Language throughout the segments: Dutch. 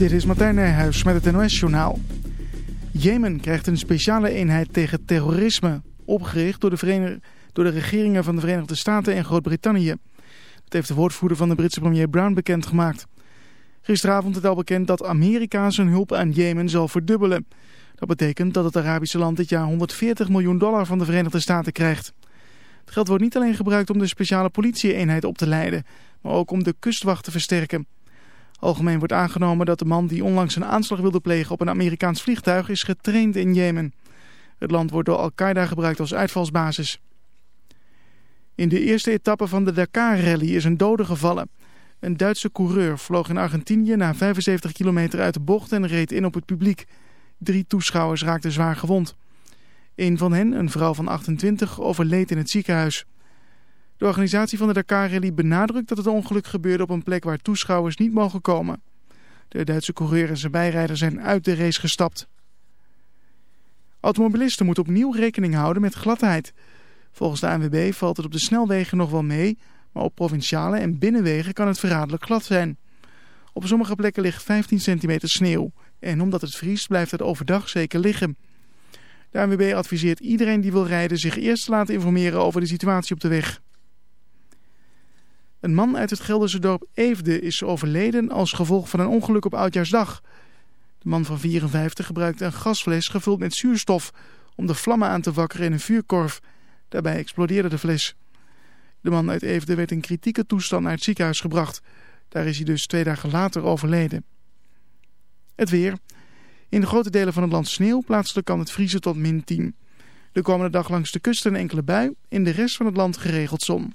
Dit is Martijn Nijhuis met het NOS journaal. Jemen krijgt een speciale eenheid tegen terrorisme. Opgericht door de, door de regeringen van de Verenigde Staten en Groot-Brittannië. Dat heeft de woordvoerder van de Britse premier Brown bekendgemaakt. Gisteravond werd al bekend dat Amerika zijn hulp aan Jemen zal verdubbelen. Dat betekent dat het Arabische land dit jaar 140 miljoen dollar van de Verenigde Staten krijgt. Het geld wordt niet alleen gebruikt om de speciale politieeenheid op te leiden, maar ook om de kustwacht te versterken. Algemeen wordt aangenomen dat de man die onlangs een aanslag wilde plegen op een Amerikaans vliegtuig is getraind in Jemen. Het land wordt door Al-Qaeda gebruikt als uitvalsbasis. In de eerste etappe van de Dakar-rally is een dode gevallen. Een Duitse coureur vloog in Argentinië na 75 kilometer uit de bocht en reed in op het publiek. Drie toeschouwers raakten zwaar gewond. Een van hen, een vrouw van 28, overleed in het ziekenhuis. De organisatie van de Dakar Rally benadrukt dat het ongeluk gebeurde op een plek waar toeschouwers niet mogen komen. De Duitse coureur en zijn bijrijder zijn uit de race gestapt. Automobilisten moeten opnieuw rekening houden met gladheid. Volgens de ANWB valt het op de snelwegen nog wel mee... Maar op provinciale en binnenwegen kan het verraderlijk glad zijn. Op sommige plekken ligt 15 centimeter sneeuw. En omdat het vriest blijft het overdag zeker liggen. De ANWB adviseert iedereen die wil rijden zich eerst te laten informeren over de situatie op de weg. Een man uit het Gelderse dorp Eefde is overleden als gevolg van een ongeluk op Oudjaarsdag. De man van 54 gebruikte een gasfles gevuld met zuurstof om de vlammen aan te wakkeren in een vuurkorf. Daarbij explodeerde de fles. De man uit Eefde werd in kritieke toestand naar het ziekenhuis gebracht. Daar is hij dus twee dagen later overleden. Het weer. In de grote delen van het land sneeuw. Plaatselijk kan het vriezen tot min 10. De komende dag langs de kust een enkele bui. In de rest van het land geregeld zon.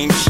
ain't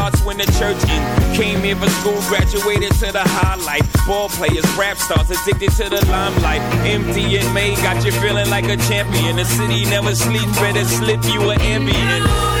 starts when the church in. Came here for school, graduated to the highlight. Ball players, rap stars, addicted to the limelight. May got you feeling like a champion. The city never sleeps, better slip you an ambient.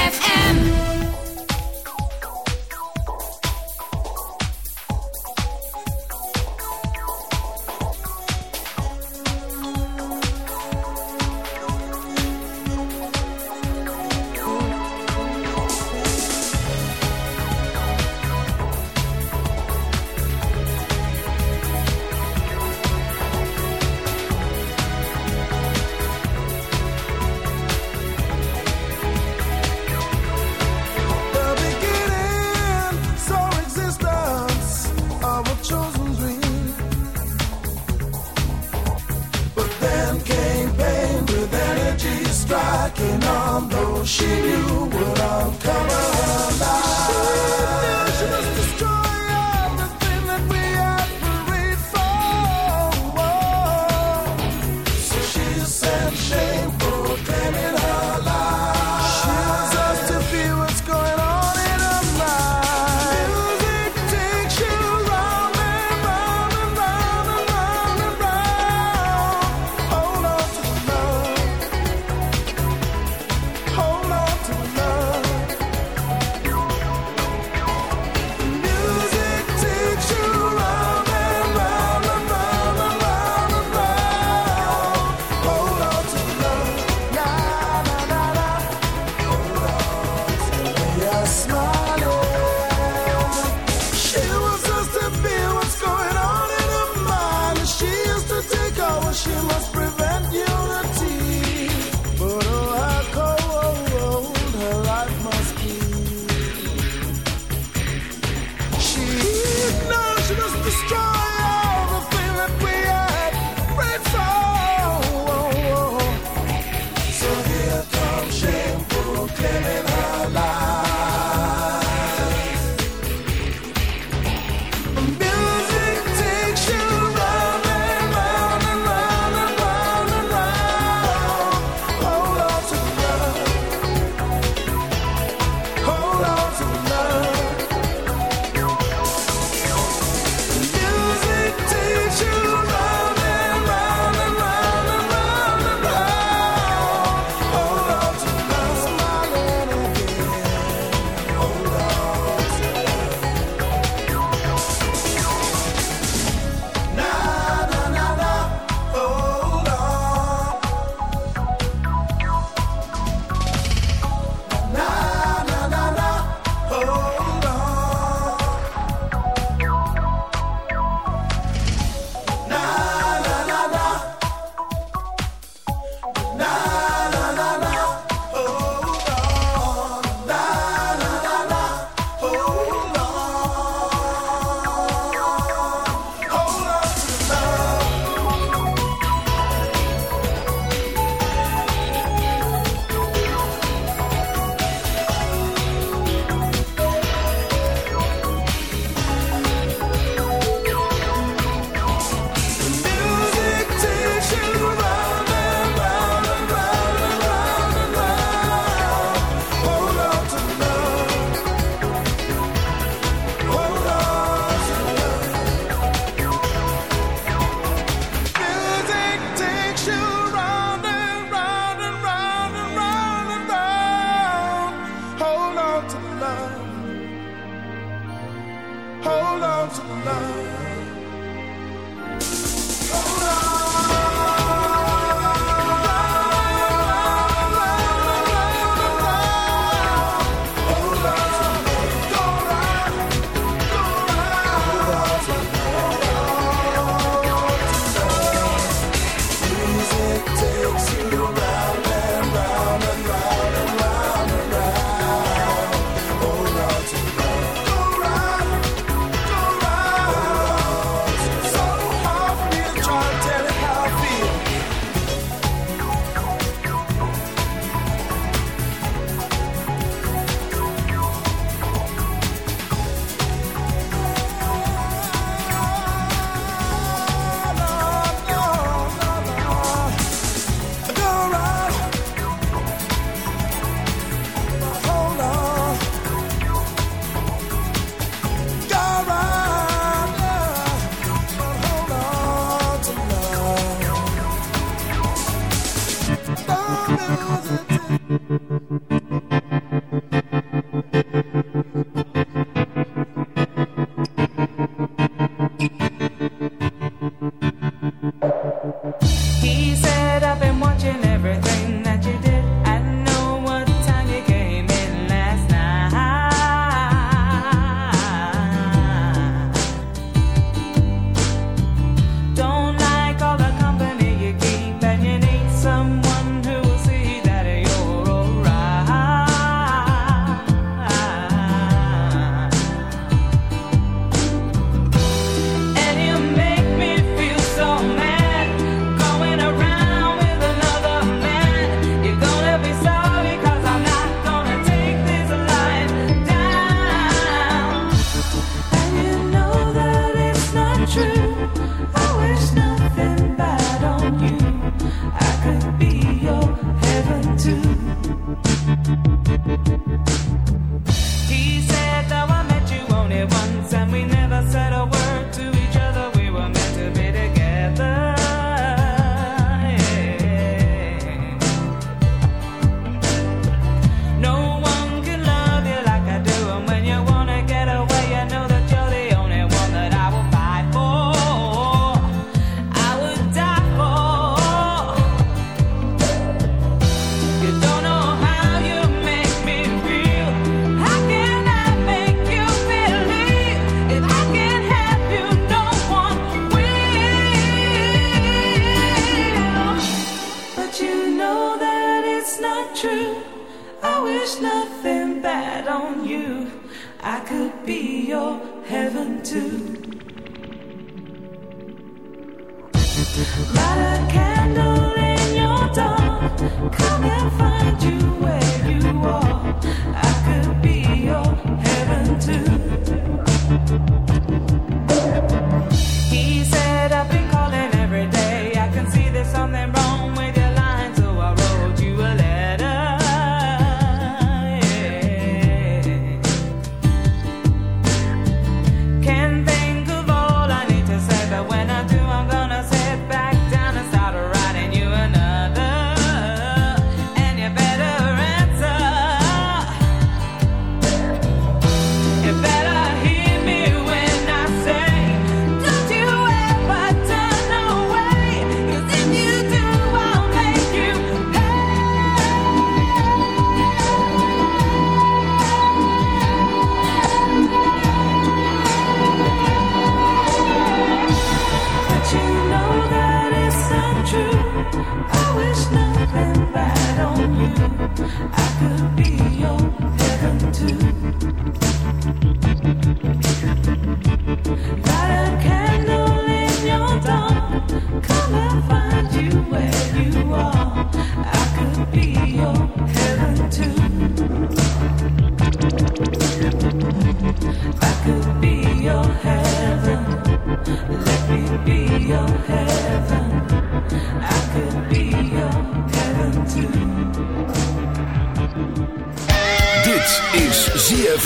you will all come.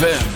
ZFM.